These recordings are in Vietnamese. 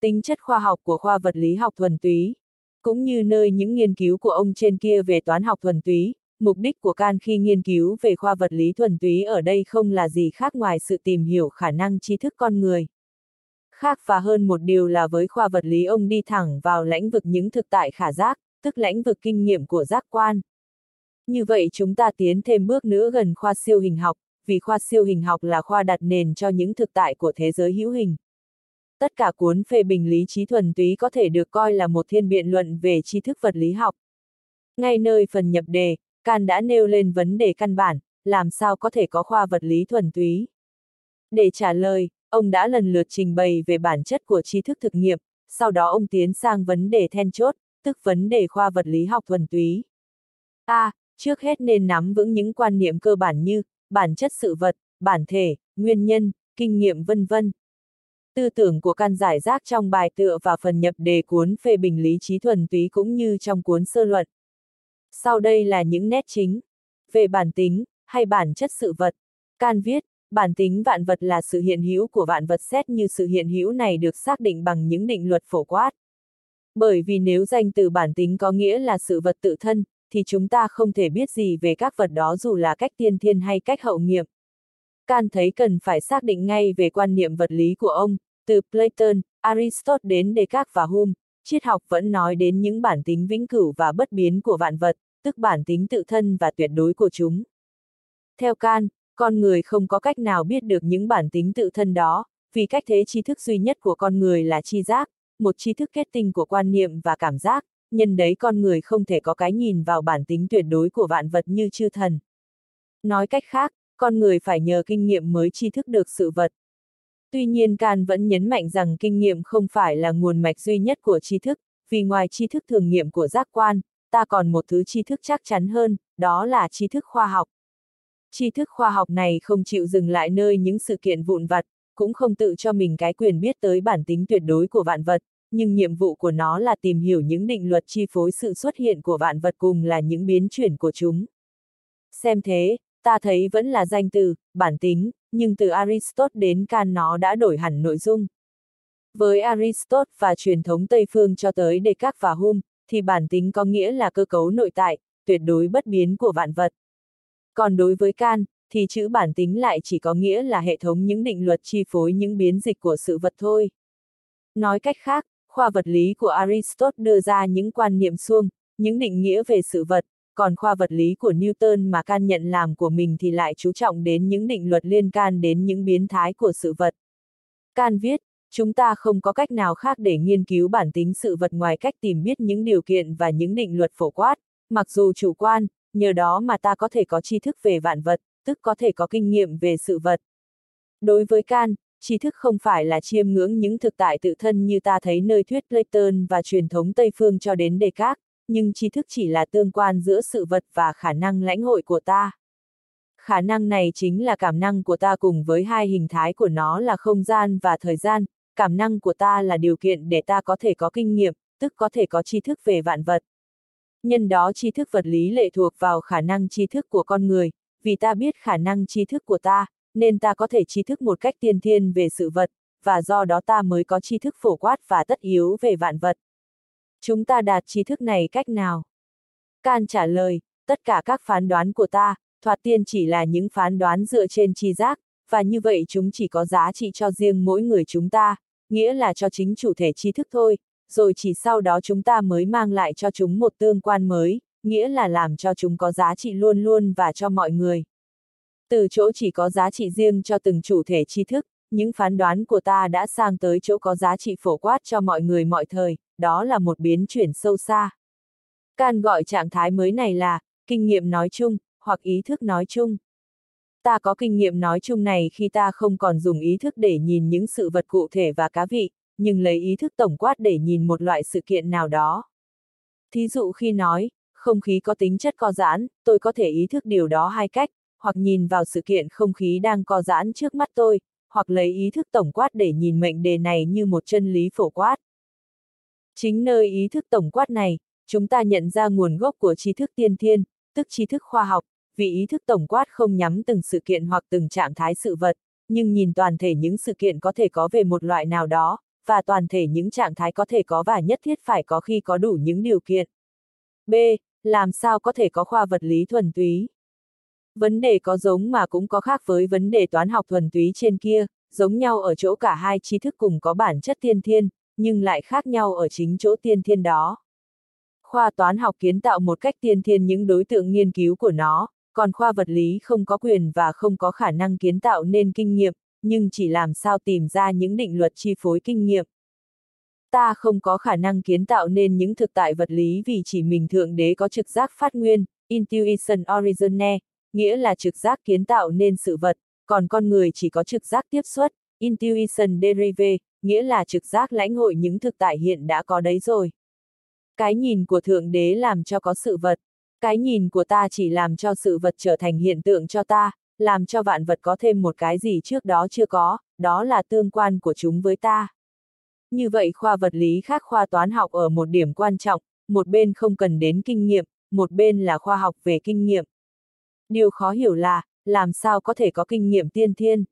tính chất khoa học của khoa vật lý học thuần túy, cũng như nơi những nghiên cứu của ông trên kia về toán học thuần túy, mục đích của Can khi nghiên cứu về khoa vật lý thuần túy ở đây không là gì khác ngoài sự tìm hiểu khả năng tri thức con người. Khác và hơn một điều là với khoa vật lý ông đi thẳng vào lãnh vực những thực tại khả giác, tức lãnh vực kinh nghiệm của giác quan. Như vậy chúng ta tiến thêm bước nữa gần khoa siêu hình học, vì khoa siêu hình học là khoa đặt nền cho những thực tại của thế giới hữu hình. Tất cả cuốn phê bình lý trí thuần túy có thể được coi là một thiên biện luận về tri thức vật lý học. Ngay nơi phần nhập đề, Can đã nêu lên vấn đề căn bản, làm sao có thể có khoa vật lý thuần túy. Để trả lời, ông đã lần lượt trình bày về bản chất của tri thức thực nghiệm, sau đó ông tiến sang vấn đề then chốt, tức vấn đề khoa vật lý học thuần túy. A. À, trước hết nên nắm vững những quan niệm cơ bản như bản chất sự vật, bản thể, nguyên nhân, kinh nghiệm vân vân. Tư tưởng của căn giải rác trong bài tựa và phần nhập đề cuốn phê bình lý trí thuần túy cũng như trong cuốn sơ luận. Sau đây là những nét chính. Về bản tính, hay bản chất sự vật. Can viết, bản tính vạn vật là sự hiện hữu của vạn vật xét như sự hiện hữu này được xác định bằng những định luật phổ quát. Bởi vì nếu danh từ bản tính có nghĩa là sự vật tự thân, thì chúng ta không thể biết gì về các vật đó dù là cách tiên thiên hay cách hậu nghiệm. Can thấy cần phải xác định ngay về quan niệm vật lý của ông, từ Platon, Aristotle đến Descartes và Hume, triết học vẫn nói đến những bản tính vĩnh cửu và bất biến của vạn vật, tức bản tính tự thân và tuyệt đối của chúng. Theo Can, con người không có cách nào biết được những bản tính tự thân đó, vì cách thế tri thức duy nhất của con người là tri giác, một tri thức kết tinh của quan niệm và cảm giác, nhân đấy con người không thể có cái nhìn vào bản tính tuyệt đối của vạn vật như chư thần. Nói cách khác, con người phải nhờ kinh nghiệm mới tri thức được sự vật. Tuy nhiên Can vẫn nhấn mạnh rằng kinh nghiệm không phải là nguồn mạch duy nhất của tri thức, vì ngoài tri thức thường nghiệm của giác quan, ta còn một thứ tri thức chắc chắn hơn, đó là tri thức khoa học. Tri thức khoa học này không chịu dừng lại nơi những sự kiện vụn vặt, cũng không tự cho mình cái quyền biết tới bản tính tuyệt đối của vạn vật, nhưng nhiệm vụ của nó là tìm hiểu những định luật chi phối sự xuất hiện của vạn vật cùng là những biến chuyển của chúng. Xem thế, ta thấy vẫn là danh từ, bản tính, nhưng từ Aristotle đến Can nó đã đổi hẳn nội dung. Với Aristotle và truyền thống Tây Phương cho tới Descartes và Hume, thì bản tính có nghĩa là cơ cấu nội tại, tuyệt đối bất biến của vạn vật. Còn đối với Can, thì chữ bản tính lại chỉ có nghĩa là hệ thống những định luật chi phối những biến dịch của sự vật thôi. Nói cách khác, khoa vật lý của Aristotle đưa ra những quan niệm suông, những định nghĩa về sự vật, còn khoa vật lý của Newton mà can nhận làm của mình thì lại chú trọng đến những định luật liên can đến những biến thái của sự vật. Can viết, chúng ta không có cách nào khác để nghiên cứu bản tính sự vật ngoài cách tìm biết những điều kiện và những định luật phổ quát, mặc dù chủ quan, nhờ đó mà ta có thể có tri thức về vạn vật, tức có thể có kinh nghiệm về sự vật. Đối với Can, tri thức không phải là chiêm ngưỡng những thực tại tự thân như ta thấy nơi thuyết Platon và truyền thống Tây Phương cho đến Descartes, nhưng tri thức chỉ là tương quan giữa sự vật và khả năng lãnh hội của ta. Khả năng này chính là cảm năng của ta cùng với hai hình thái của nó là không gian và thời gian, cảm năng của ta là điều kiện để ta có thể có kinh nghiệm, tức có thể có tri thức về vạn vật. Nhân đó tri thức vật lý lệ thuộc vào khả năng tri thức của con người, vì ta biết khả năng tri thức của ta, nên ta có thể tri thức một cách tiên thiên về sự vật, và do đó ta mới có tri thức phổ quát và tất yếu về vạn vật. Chúng ta đạt trí thức này cách nào? Can trả lời, tất cả các phán đoán của ta, thoạt tiên chỉ là những phán đoán dựa trên tri giác, và như vậy chúng chỉ có giá trị cho riêng mỗi người chúng ta, nghĩa là cho chính chủ thể tri thức thôi, rồi chỉ sau đó chúng ta mới mang lại cho chúng một tương quan mới, nghĩa là làm cho chúng có giá trị luôn luôn và cho mọi người. Từ chỗ chỉ có giá trị riêng cho từng chủ thể tri thức, những phán đoán của ta đã sang tới chỗ có giá trị phổ quát cho mọi người mọi thời, đó là một biến chuyển sâu xa. Can gọi trạng thái mới này là, kinh nghiệm nói chung, hoặc ý thức nói chung. Ta có kinh nghiệm nói chung này khi ta không còn dùng ý thức để nhìn những sự vật cụ thể và cá vị, nhưng lấy ý thức tổng quát để nhìn một loại sự kiện nào đó. Thí dụ khi nói, không khí có tính chất co giãn, tôi có thể ý thức điều đó hai cách, hoặc nhìn vào sự kiện không khí đang co giãn trước mắt tôi, hoặc lấy ý thức tổng quát để nhìn mệnh đề này như một chân lý phổ quát. Chính nơi ý thức tổng quát này, chúng ta nhận ra nguồn gốc của tri thức tiên thiên, tức tri thức khoa học, vì ý thức tổng quát không nhắm từng sự kiện hoặc từng trạng thái sự vật, nhưng nhìn toàn thể những sự kiện có thể có về một loại nào đó, và toàn thể những trạng thái có thể có và nhất thiết phải có khi có đủ những điều kiện. B. Làm sao có thể có khoa vật lý thuần túy? Vấn đề có giống mà cũng có khác với vấn đề toán học thuần túy trên kia, giống nhau ở chỗ cả hai tri thức cùng có bản chất tiên thiên, nhưng lại khác nhau ở chính chỗ tiên thiên đó. Khoa toán học kiến tạo một cách tiên thiên những đối tượng nghiên cứu của nó, còn khoa vật lý không có quyền và không có khả năng kiến tạo nên kinh nghiệm, nhưng chỉ làm sao tìm ra những định luật chi phối kinh nghiệm. Ta không có khả năng kiến tạo nên những thực tại vật lý vì chỉ mình Thượng Đế có trực giác phát nguyên, intuition origine, nghĩa là trực giác kiến tạo nên sự vật, còn con người chỉ có trực giác tiếp xuất, intuition derive, nghĩa là trực giác lãnh hội những thực tại hiện đã có đấy rồi. Cái nhìn của Thượng Đế làm cho có sự vật, cái nhìn của ta chỉ làm cho sự vật trở thành hiện tượng cho ta, làm cho vạn vật có thêm một cái gì trước đó chưa có, đó là tương quan của chúng với ta. Như vậy khoa vật lý khác khoa toán học ở một điểm quan trọng, một bên không cần đến kinh nghiệm, một bên là khoa học về kinh nghiệm. Điều khó hiểu là, làm sao có thể có kinh nghiệm tiên thiên?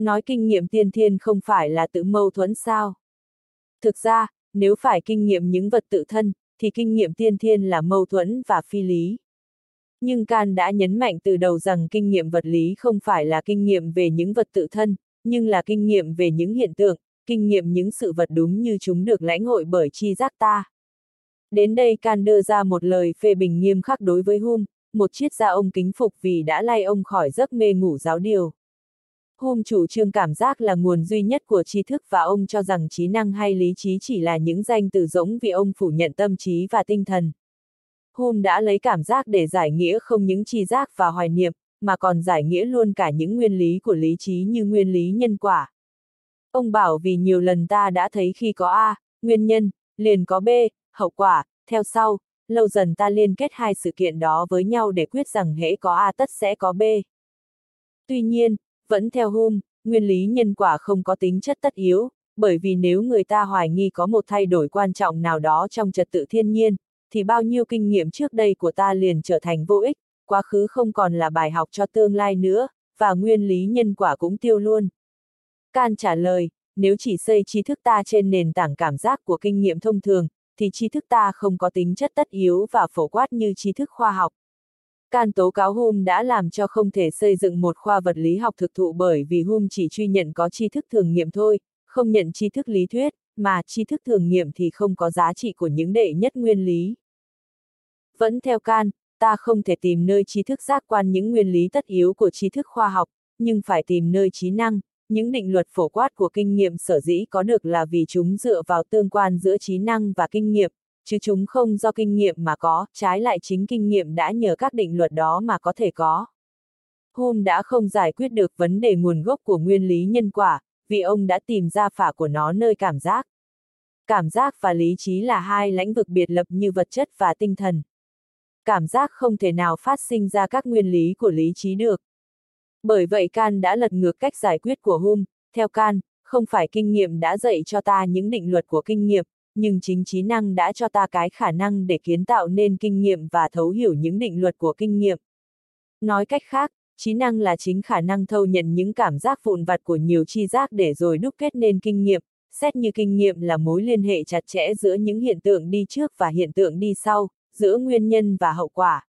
Nói kinh nghiệm tiên thiên không phải là tự mâu thuẫn sao? Thực ra, nếu phải kinh nghiệm những vật tự thân, thì kinh nghiệm tiên thiên là mâu thuẫn và phi lý. Nhưng Can đã nhấn mạnh từ đầu rằng kinh nghiệm vật lý không phải là kinh nghiệm về những vật tự thân, nhưng là kinh nghiệm về những hiện tượng, kinh nghiệm những sự vật đúng như chúng được lãnh hội bởi chi giác ta. Đến đây Can đưa ra một lời phê bình nghiêm khắc đối với Hum, một triết gia ông kính phục vì đã lay ông khỏi giấc mê ngủ giáo điều. Hôm chủ trương cảm giác là nguồn duy nhất của tri thức và ông cho rằng trí năng hay lý trí chỉ là những danh từ rỗng vì ông phủ nhận tâm trí và tinh thần. Hôm đã lấy cảm giác để giải nghĩa không những tri giác và hoài niệm, mà còn giải nghĩa luôn cả những nguyên lý của lý trí như nguyên lý nhân quả. Ông bảo vì nhiều lần ta đã thấy khi có A, nguyên nhân, liền có B, hậu quả, theo sau, lâu dần ta liên kết hai sự kiện đó với nhau để quyết rằng hễ có A tất sẽ có B. Tuy nhiên, vẫn theo Hum, nguyên lý nhân quả không có tính chất tất yếu, bởi vì nếu người ta hoài nghi có một thay đổi quan trọng nào đó trong trật tự thiên nhiên, thì bao nhiêu kinh nghiệm trước đây của ta liền trở thành vô ích, quá khứ không còn là bài học cho tương lai nữa, và nguyên lý nhân quả cũng tiêu luôn. Can trả lời, nếu chỉ xây tri thức ta trên nền tảng cảm giác của kinh nghiệm thông thường, thì tri thức ta không có tính chất tất yếu và phổ quát như tri thức khoa học. Can tố cáo Hume đã làm cho không thể xây dựng một khoa vật lý học thực thụ bởi vì Hume chỉ truy nhận có tri thức thường nghiệm thôi, không nhận tri thức lý thuyết, mà tri thức thường nghiệm thì không có giá trị của những đệ nhất nguyên lý. Vẫn theo Can, ta không thể tìm nơi tri thức giác quan những nguyên lý tất yếu của tri thức khoa học, nhưng phải tìm nơi trí năng, những định luật phổ quát của kinh nghiệm sở dĩ có được là vì chúng dựa vào tương quan giữa trí năng và kinh nghiệm, chứ chúng không do kinh nghiệm mà có, trái lại chính kinh nghiệm đã nhờ các định luật đó mà có thể có. Hume đã không giải quyết được vấn đề nguồn gốc của nguyên lý nhân quả, vì ông đã tìm ra phả của nó nơi cảm giác. Cảm giác và lý trí là hai lĩnh vực biệt lập như vật chất và tinh thần. Cảm giác không thể nào phát sinh ra các nguyên lý của lý trí được. Bởi vậy Can đã lật ngược cách giải quyết của Hume, theo Can, không phải kinh nghiệm đã dạy cho ta những định luật của kinh nghiệm, nhưng chính trí năng đã cho ta cái khả năng để kiến tạo nên kinh nghiệm và thấu hiểu những định luật của kinh nghiệm. Nói cách khác, trí năng là chính khả năng thâu nhận những cảm giác vụn vặt của nhiều chi giác để rồi đúc kết nên kinh nghiệm, xét như kinh nghiệm là mối liên hệ chặt chẽ giữa những hiện tượng đi trước và hiện tượng đi sau, giữa nguyên nhân và hậu quả.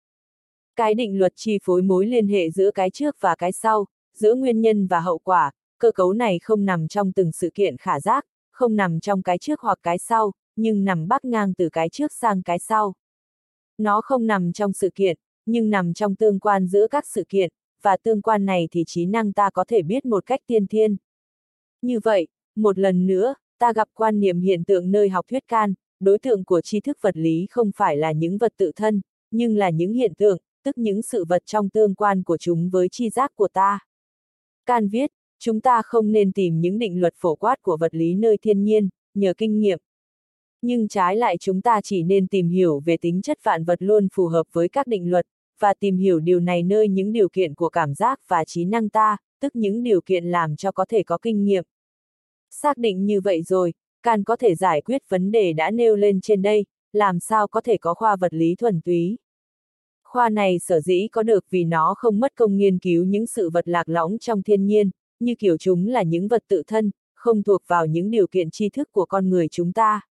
Cái định luật chi phối mối liên hệ giữa cái trước và cái sau, giữa nguyên nhân và hậu quả, cơ cấu này không nằm trong từng sự kiện khả giác, không nằm trong cái trước hoặc cái sau, nhưng nằm bắc ngang từ cái trước sang cái sau. Nó không nằm trong sự kiện, nhưng nằm trong tương quan giữa các sự kiện, và tương quan này thì trí năng ta có thể biết một cách tiên thiên. Như vậy, một lần nữa, ta gặp quan niệm hiện tượng nơi học thuyết can, đối tượng của tri thức vật lý không phải là những vật tự thân, nhưng là những hiện tượng, tức những sự vật trong tương quan của chúng với chi giác của ta. Can viết, chúng ta không nên tìm những định luật phổ quát của vật lý nơi thiên nhiên, nhờ kinh nghiệm. Nhưng trái lại chúng ta chỉ nên tìm hiểu về tính chất vạn vật luôn phù hợp với các định luật, và tìm hiểu điều này nơi những điều kiện của cảm giác và trí năng ta, tức những điều kiện làm cho có thể có kinh nghiệm. Xác định như vậy rồi, Can có thể giải quyết vấn đề đã nêu lên trên đây, làm sao có thể có khoa vật lý thuần túy. Khoa này sở dĩ có được vì nó không mất công nghiên cứu những sự vật lạc lõng trong thiên nhiên, như kiểu chúng là những vật tự thân, không thuộc vào những điều kiện tri thức của con người chúng ta.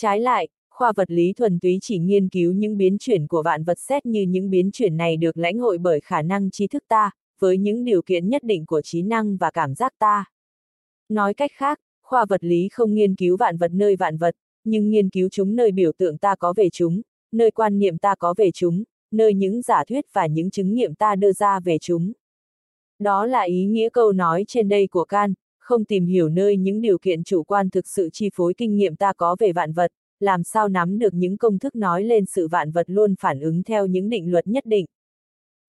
Trái lại, khoa vật lý thuần túy chỉ nghiên cứu những biến chuyển của vạn vật xét như những biến chuyển này được lãnh hội bởi khả năng trí thức ta, với những điều kiện nhất định của trí năng và cảm giác ta. Nói cách khác, khoa vật lý không nghiên cứu vạn vật nơi vạn vật, nhưng nghiên cứu chúng nơi biểu tượng ta có về chúng, nơi quan niệm ta có về chúng, nơi những giả thuyết và những chứng nghiệm ta đưa ra về chúng. Đó là ý nghĩa câu nói trên đây của Can, không tìm hiểu nơi những điều kiện chủ quan thực sự chi phối kinh nghiệm ta có về vạn vật, làm sao nắm được những công thức nói lên sự vạn vật luôn phản ứng theo những định luật nhất định.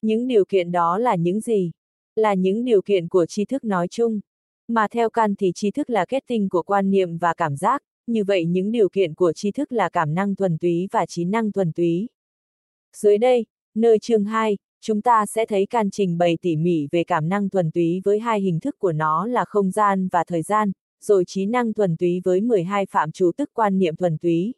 Những điều kiện đó là những gì? Là những điều kiện của tri thức nói chung. Mà theo căn thì tri thức là kết tinh của quan niệm và cảm giác, như vậy những điều kiện của tri thức là cảm năng thuần túy và trí năng thuần túy. Dưới đây, nơi chương 2, chúng ta sẽ thấy can trình bày tỉ mỉ về cảm năng thuần túy với hai hình thức của nó là không gian và thời gian, rồi trí năng thuần túy với 12 phạm trú tức quan niệm thuần túy.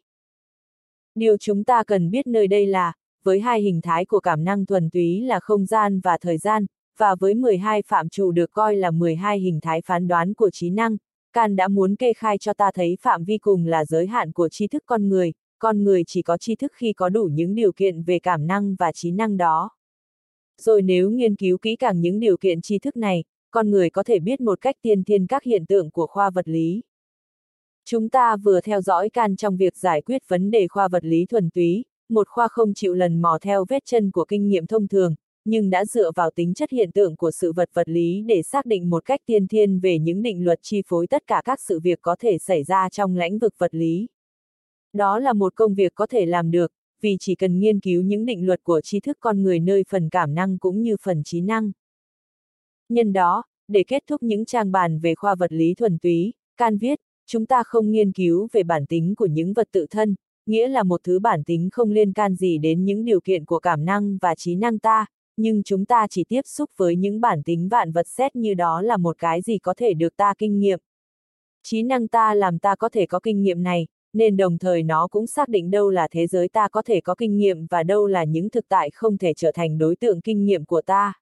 Điều chúng ta cần biết nơi đây là, với hai hình thái của cảm năng thuần túy là không gian và thời gian, và với 12 phạm trù được coi là 12 hình thái phán đoán của trí năng, Can đã muốn kê khai cho ta thấy phạm vi cùng là giới hạn của tri thức con người, con người chỉ có tri thức khi có đủ những điều kiện về cảm năng và trí năng đó. Rồi nếu nghiên cứu kỹ càng những điều kiện tri thức này, con người có thể biết một cách tiên thiên các hiện tượng của khoa vật lý. Chúng ta vừa theo dõi can trong việc giải quyết vấn đề khoa vật lý thuần túy, một khoa không chịu lần mò theo vết chân của kinh nghiệm thông thường, nhưng đã dựa vào tính chất hiện tượng của sự vật vật lý để xác định một cách tiên thiên về những định luật chi phối tất cả các sự việc có thể xảy ra trong lĩnh vực vật lý. Đó là một công việc có thể làm được, vì chỉ cần nghiên cứu những định luật của tri thức con người nơi phần cảm năng cũng như phần trí năng. Nhân đó, để kết thúc những trang bàn về khoa vật lý thuần túy, can viết, chúng ta không nghiên cứu về bản tính của những vật tự thân, nghĩa là một thứ bản tính không liên can gì đến những điều kiện của cảm năng và trí năng ta, nhưng chúng ta chỉ tiếp xúc với những bản tính vạn vật xét như đó là một cái gì có thể được ta kinh nghiệm. Trí năng ta làm ta có thể có kinh nghiệm này, nên đồng thời nó cũng xác định đâu là thế giới ta có thể có kinh nghiệm và đâu là những thực tại không thể trở thành đối tượng kinh nghiệm của ta.